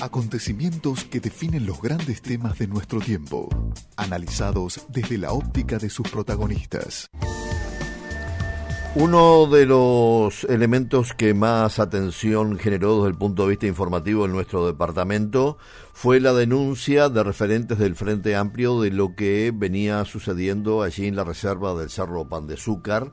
Acontecimientos que definen los grandes temas de nuestro tiempo, analizados desde la óptica de sus protagonistas. Uno de los elementos que más atención generó desde el punto de vista informativo en nuestro departamento fue la denuncia de referentes del Frente Amplio de lo que venía sucediendo allí en la reserva del Cerro Pan de Azúcar,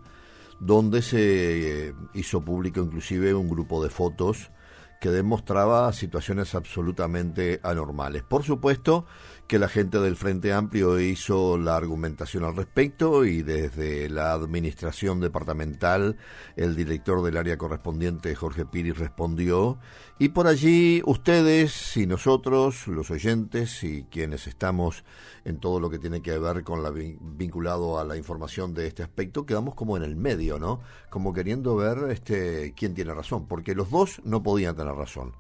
donde se eh, hizo público inclusive un grupo de fotos que demostraba situaciones absolutamente anormales. Por supuesto que la gente del Frente Amplio hizo la argumentación al respecto y desde la administración departamental el director del área correspondiente Jorge Piri respondió y por allí ustedes y nosotros, los oyentes y quienes estamos en todo lo que tiene que ver con la vinculado a la información de este aspecto, quedamos como en el medio, ¿no? Como queriendo ver este quién tiene razón, porque los dos no podían tener razón.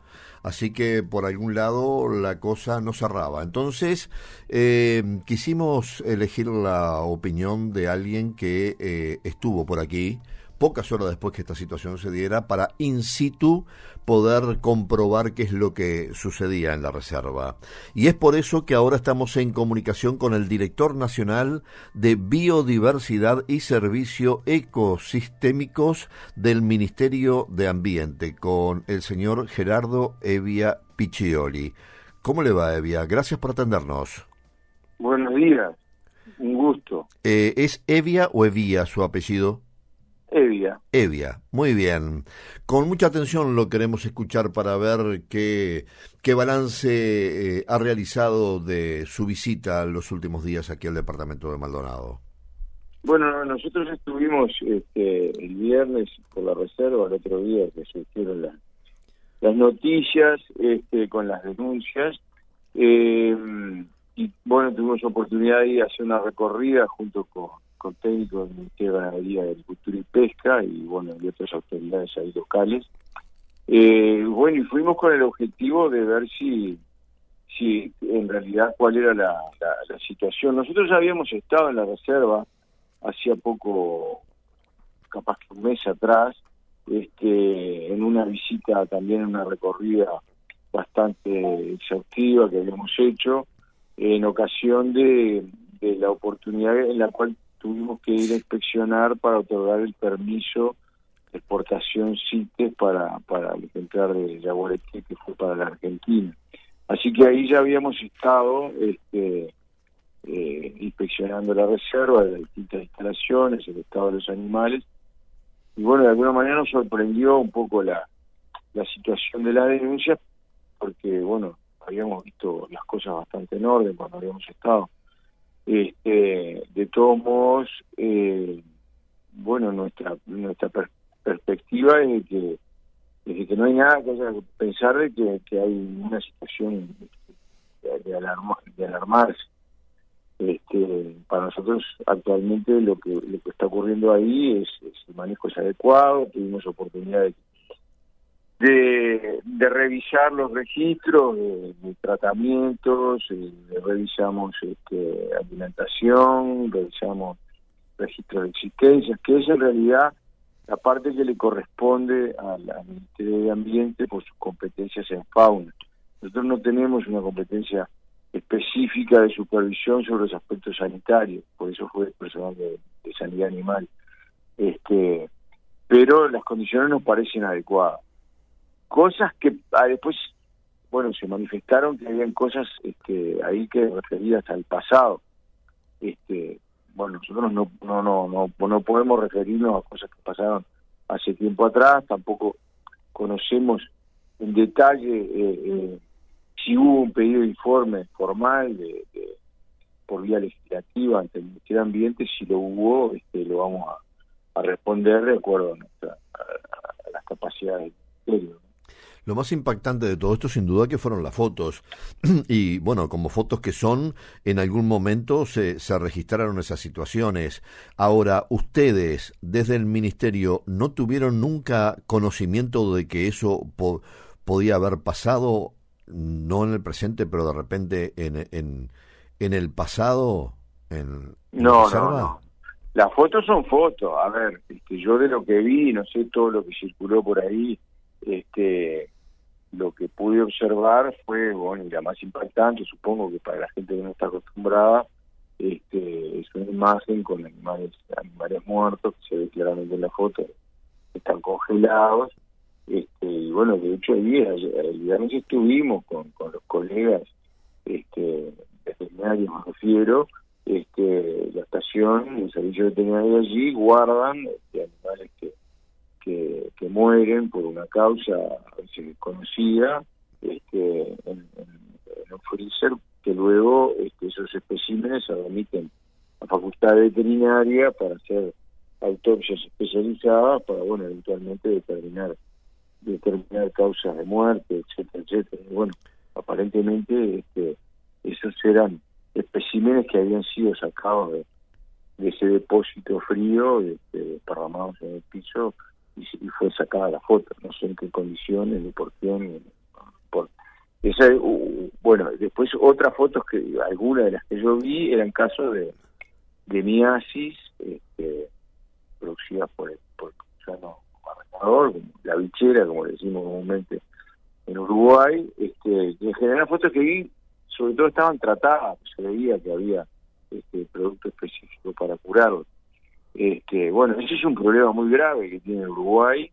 Así que por algún lado la cosa no cerraba. Entonces eh, quisimos elegir la opinión de alguien que eh, estuvo por aquí pocas horas después que esta situación se diera para in situ poder comprobar qué es lo que sucedía en la reserva. Y es por eso que ahora estamos en comunicación con el director nacional de Biodiversidad y Servicio Ecosistémicos del Ministerio de Ambiente, con el señor Gerardo Evia Piccioli. ¿Cómo le va, Evia? Gracias por atendernos. Buenos días, un gusto. Eh, ¿Es Evia o Evia su apellido? Evia. Evia, muy bien. Con mucha atención lo queremos escuchar para ver qué, qué balance eh, ha realizado de su visita los últimos días aquí al departamento de Maldonado. Bueno, nosotros estuvimos este, el viernes por la reserva, el otro día que se hicieron las noticias este, con las denuncias. Eh, y bueno, tuvimos oportunidad de ir a hacer una recorrida junto con con técnicos del Ministerio de Ganadería, Agricultura y Pesca y bueno, y otras autoridades ahí locales. Eh, bueno, y fuimos con el objetivo de ver si, si en realidad cuál era la, la, situación. Nosotros ya habíamos estado en la reserva hacía poco, capaz que un mes atrás, este, en una visita también, en una recorrida bastante exhaustiva que habíamos hecho, en ocasión de, de la oportunidad en la cual tuvimos que ir a inspeccionar para otorgar el permiso de exportación CITES para, para el ejemplar de Yaguareté que fue para la Argentina. Así que ahí ya habíamos estado este, eh, inspeccionando la reserva las distintas instalaciones, el estado de los animales, y bueno, de alguna manera nos sorprendió un poco la, la situación de la denuncia, porque bueno, habíamos visto las cosas bastante en orden cuando habíamos estado. Este, de todos modos, eh, bueno, nuestra nuestra perspectiva es de que, de que no hay nada que haya que pensar de que, hay una situación de, de, de alarmarse. Este, para nosotros actualmente lo que lo que está ocurriendo ahí es, el manejo es adecuado, tuvimos oportunidad de de, revisar los registros de, tratamientos, eh, revisamos este, alimentación, revisamos registros de existencias, que es en realidad la parte que le corresponde al, Ministerio de Ambiente por sus competencias en fauna. Nosotros no tenemos una competencia específica de supervisión sobre los aspectos sanitarios, por eso fue el personal de, de sanidad animal. Este, pero las condiciones nos parecen adecuadas cosas que ah, después, bueno, se manifestaron que habían cosas este, ahí que referidas al pasado. Este, bueno, nosotros no, no, no, no, no podemos referirnos a cosas que pasaron hace tiempo atrás, tampoco conocemos en detalle eh, eh, si hubo un pedido de informe formal de, por vía legislativa ante el Ministerio de Ambiente, si lo hubo, este, lo vamos a, responder de acuerdo a, nuestra, a, las capacidades del Ministerio. Lo más impactante de todo esto, sin duda, que fueron las fotos. y bueno, como fotos que son, en algún momento se, se registraron esas situaciones. Ahora, ustedes, desde el Ministerio, ¿no tuvieron nunca conocimiento de que eso podía haber pasado, no en el presente, pero de repente en, en, en el pasado? En, no, no, no. Las fotos son fotos. A ver, este, yo de lo que vi, no sé todo lo que circuló por ahí, este lo que pude observar fue, bueno, y la más impactante, supongo que para la gente que no está acostumbrada, este, es una imagen con animales, animales muertos, que se ve claramente en la foto, están congelados, este, y bueno, de hecho el, el viernes estuvimos con, con los colegas este, veterinarios, me refiero, este, la estación, el servicio veterinario allí guardan este, animales que, que, mueren por una causa a veces desconocida este, en, un freezer que luego este, esos especímenes se remiten a facultad veterinaria para hacer autopsias especializadas para bueno eventualmente determinar determinar causas de muerte etcétera etcétera. Y bueno aparentemente este esos eran especímenes que habían sido sacados de, ese depósito frío, este, desparramados en el piso, y, fue sacada la foto. No sé en qué condiciones, ni por quién. por... Esa, bueno, después otras fotos que, algunas de las que yo vi, eran casos de, de miasis este, producidas por el, por la bichera, como decimos comúnmente en Uruguay. Este, en general, fotos que vi sobre todo estaban tratadas, se veía que había este producto específico para curarlo. Este, bueno, ese es un problema muy grave que tiene Uruguay,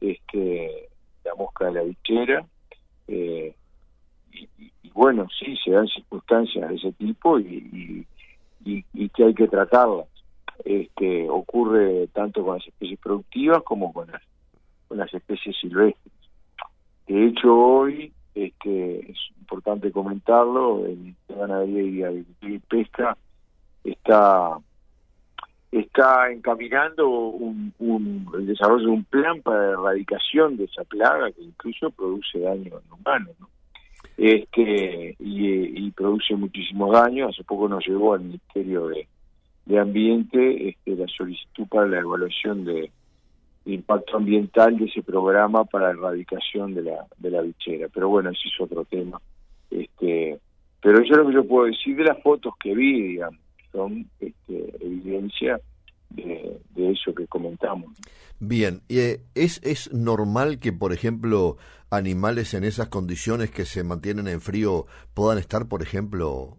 este, la mosca de la bichera, eh, y, bueno, sí, se dan circunstancias de ese tipo y, y, que hay que tratarlas. Este, ocurre tanto con las especies productivas como con las, con las especies silvestres. De hecho, hoy este, es importante comentarlo, el Ganadería y Pesca está está encaminando un, el desarrollo de un plan para la erradicación de esa plaga que incluso produce daño en humanos este y, produce muchísimos daños hace poco nos llegó al Ministerio de, de Ambiente este, la solicitud para la evaluación de, impacto ambiental de ese programa para erradicación de la, de la bichera. Pero bueno, ese es otro tema. Este, pero es lo que yo puedo decir de las fotos que vi, digamos, son este, evidencia de, eso que comentamos. Bien, eh, ¿es, ¿es normal que, por ejemplo, animales en esas condiciones que se mantienen en frío puedan estar, por ejemplo,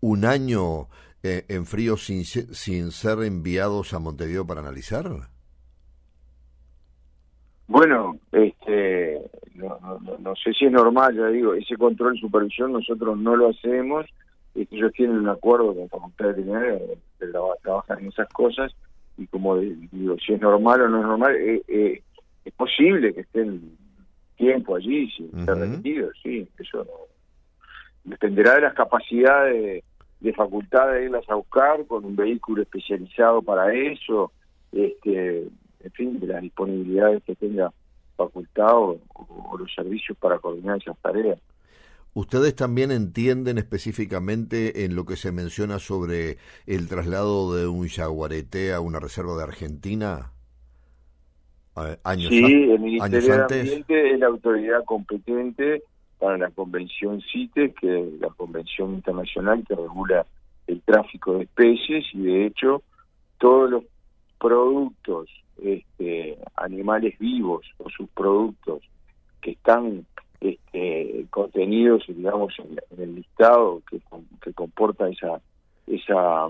un año eh, en frío sin, sin ser enviados a Montevideo para analizar? Bueno, este, no, no, sé si es normal, ya digo, ese control y supervisión nosotros no lo hacemos, ellos tienen un acuerdo con la Facultad Veterinaria de trabajar en esas cosas, y como digo, si es normal o no es normal, eh, eh, es posible que estén tiempo allí sin ser remitidos, sí, eso dependerá de las capacidades de, facultad de irlas a buscar con un vehículo especializado para eso, este en fin, de las disponibilidades que tenga facultad o, los servicios para coordinar esas tareas. ¿Ustedes también entienden específicamente en lo que se menciona sobre el traslado de un jaguarete a una reserva de Argentina? Años sí, el Ministerio de Ambiente es la autoridad competente para la Convención CITES, que es la Convención Internacional que regula el tráfico de especies, y de hecho todos los productos este, animales vivos o sus productos que están este, contenidos, digamos, en, el listado que, que comporta esa, esa,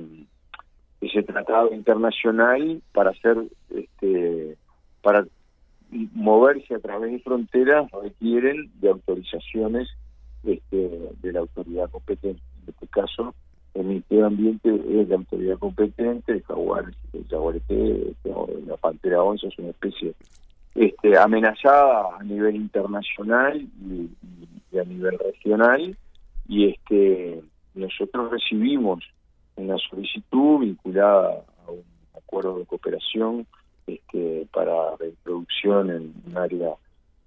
ese tratado internacional para hacer, este, para moverse a través de fronteras requieren de autorizaciones este, de la autoridad competente. En este caso, el Ministerio de Ambiente es la autoridad competente, el jaguar, el jaguarete, la pantera onza es una especie este, amenazada a nivel internacional y, a nivel regional. Y este nosotros recibimos una solicitud vinculada a un acuerdo de cooperación este, para reproducción en un área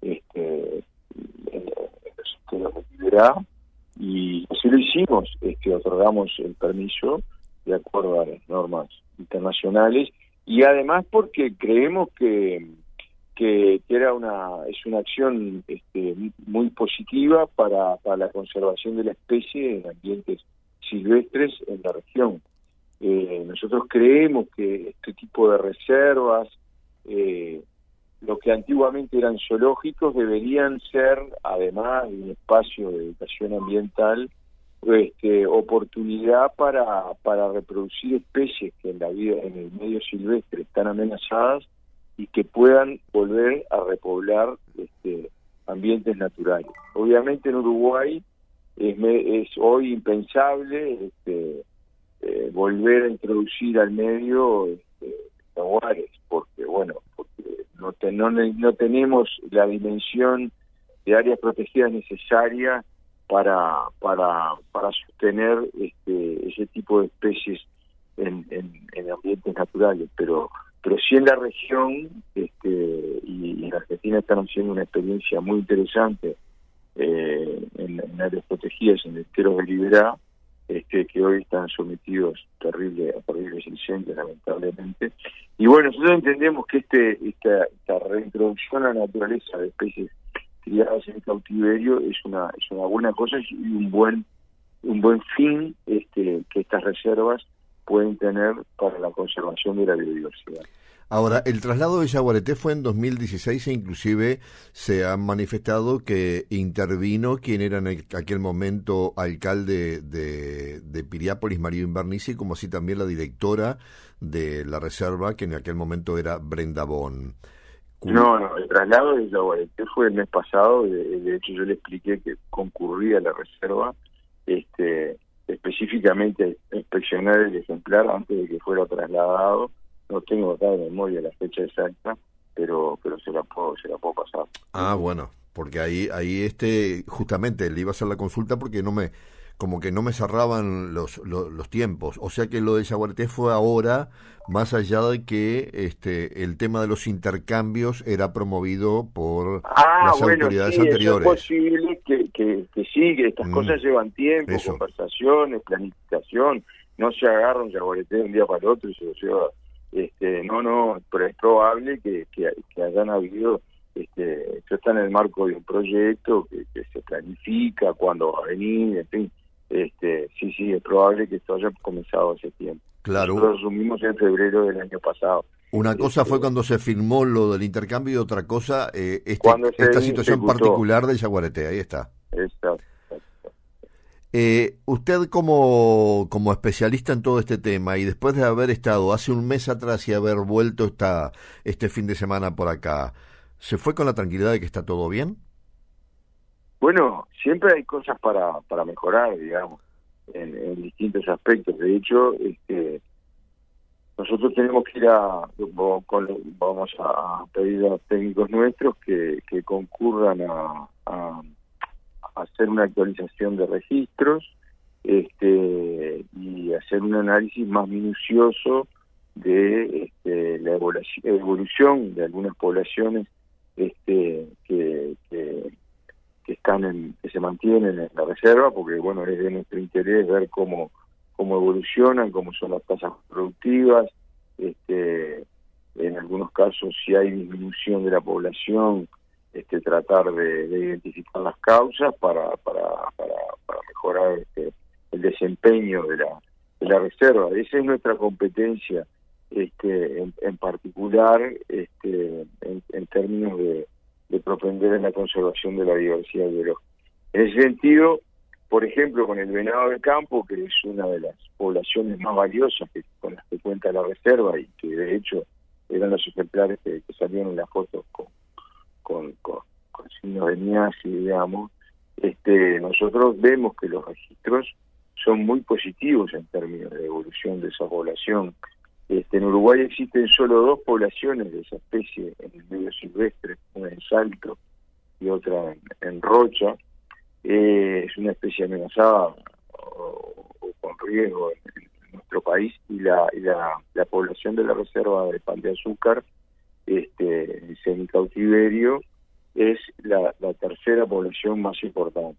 este, en, los de y así lo hicimos, que otorgamos el permiso de acuerdo a las normas internacionales. Y además porque creemos que que, era una es una acción este, muy positiva para, la conservación de la especie en ambientes silvestres en la región. Eh, nosotros creemos que este tipo de reservas eh, lo que antiguamente eran zoológicos deberían ser, además de un espacio de educación ambiental, este, oportunidad para, para reproducir especies que en la vida, en el medio silvestre están amenazadas y que puedan volver a repoblar este, ambientes naturales. Obviamente en Uruguay es, es hoy impensable este, eh, volver a introducir al medio este, jaguares, porque bueno, porque no, no, no tenemos la dimensión de áreas protegidas necesaria para para para sostener este, ese tipo de especies en, en, ambientes naturales pero pero sí en la región este, y, en Argentina están haciendo una experiencia muy interesante eh, en, áreas protegidas en el estero de Liberá este, que hoy están sometidos terrible, a terribles incendios lamentablemente. Y bueno nosotros entendemos que este esta, esta reintroducción a la naturaleza de especies criadas en cautiverio es una es una buena cosa y un buen un buen fin este, que estas reservas pueden tener para la conservación de la biodiversidad. Ahora, el traslado de Yaguareté fue en 2016 e inclusive se ha manifestado que intervino quien era en aquel momento alcalde de, de Piriápolis, Mario Invernici, como así también la directora de la reserva, que en aquel momento era Brenda Bon. No, no, el traslado de Yaguareté fue el mes pasado, de, hecho yo le expliqué que concurría a la reserva este, específicamente inspeccionar el ejemplar antes de que fuera trasladado. No tengo acá de memoria la fecha exacta, pero pero se la puedo se la puedo pasar. Ah, bueno, porque ahí ahí este justamente le iba a hacer la consulta porque no me como que no me cerraban los, los, tiempos. O sea que lo de Yaguareté fue ahora, más allá de que este el tema de los intercambios era promovido por ah, las autoridades anteriores. es posible que, que, que sí, que estas mm, cosas llevan tiempo, conversaciones, planificación. No se agarran Yaguareté de un día para el otro y se lo lleva. Este, no, no, pero es probable que, que, que hayan habido este, esto está en el marco de un proyecto que, que, se planifica, cuándo va a venir, en fin, este, sí, sí, es probable que esto haya comenzado hace tiempo. Claro. Lo asumimos en febrero del año pasado. Una cosa fue este, cuando se firmó lo del intercambio y otra cosa eh, este, esta situación particular del Yaguareté. Ahí está. Exacto. Eh, usted como, como especialista en todo este tema y después de haber estado hace un mes atrás y haber vuelto esta, este fin de semana por acá, ¿se fue con la tranquilidad de que está todo bien? Bueno, siempre hay cosas para, para mejorar, digamos, en, distintos aspectos. De hecho, este, nosotros tenemos que ir a, vamos a pedir a técnicos nuestros que, que concurran a, a, hacer una actualización de registros este, y hacer un análisis más minucioso de este, la evolución de algunas poblaciones este, que, que que están en, que se mantienen en la reserva, porque bueno, es de nuestro interés ver cómo, cómo evolucionan, cómo son las tasas productivas, este, en algunos casos si hay disminución de la población, este, tratar de, identificar las causas para, para, para, mejorar este, el desempeño de la, de la reserva. Esa es nuestra competencia este, en, particular este, en términos de, de propender en la conservación de la diversidad biológica. En ese sentido, por ejemplo, con el venado del campo, que es una de las poblaciones más valiosas que, con las que cuenta la reserva y que de hecho eran los ejemplares que, salieron en las fotos con, con, con, signos de niazi, digamos, este, nosotros vemos que los registros son muy positivos en términos de evolución de esa población este, en Uruguay existen solo dos poblaciones de esa especie en el medio silvestre, una en Salto y otra en, Rocha. Eh, es una especie amenazada o, con riesgo en, nuestro país y la, la, población de la reserva de Pan de Azúcar, este, en semicautiverio, es la, tercera población más importante.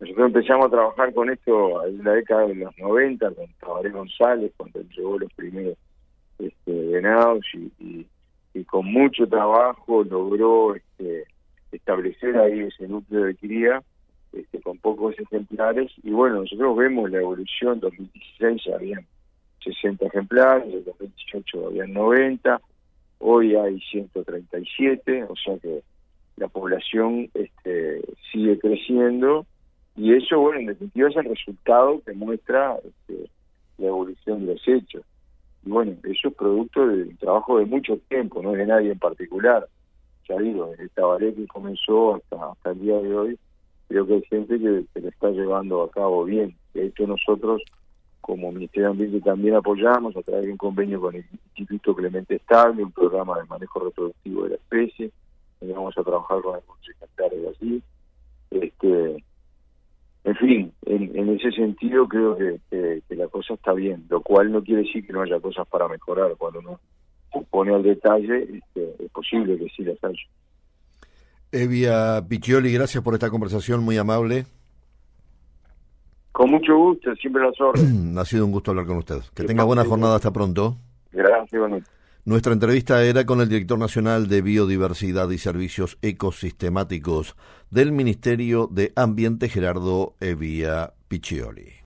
Nosotros empezamos a trabajar con esto en la década de los 90, con Tabaré González, cuando entregó los primeros este, venados y, y, con mucho trabajo logró este, establecer ahí ese núcleo de cría este, con pocos ejemplares. Y bueno, nosotros vemos la evolución, en 2016 habían 60 ejemplares, en 2018 habían 90, hoy hay 137, o sea que la población este, sigue creciendo y eso, bueno, en definitiva es el resultado que muestra este, la evolución de los hechos. Y bueno, eso es producto del trabajo de mucho tiempo, no de nadie en particular. Ya digo, desde Tabaré que comenzó hasta, hasta el día de hoy, creo que hay gente que, se lo está llevando a cabo bien. De hecho, nosotros como Ministerio de Ambiente también apoyamos a través de un convenio con el Instituto Clemente Estable, un programa de manejo reproductivo de la especie, vamos a trabajar con algunos ejemplares así. Este, en fin, en, ese sentido creo que, la cosa está bien, lo cual no quiere decir que no haya cosas para mejorar. Cuando uno pone al detalle, este, es posible que sí las haya. Evia Piccioli, gracias por esta conversación muy amable. Con mucho gusto, siempre las órdenes. ha sido un gusto hablar con usted. Que tenga buena jornada, hasta pronto. Gracias, Nuestra entrevista era con el director nacional de Biodiversidad y Servicios Ecosistemáticos del Ministerio de Ambiente, Gerardo Evia Piccioli.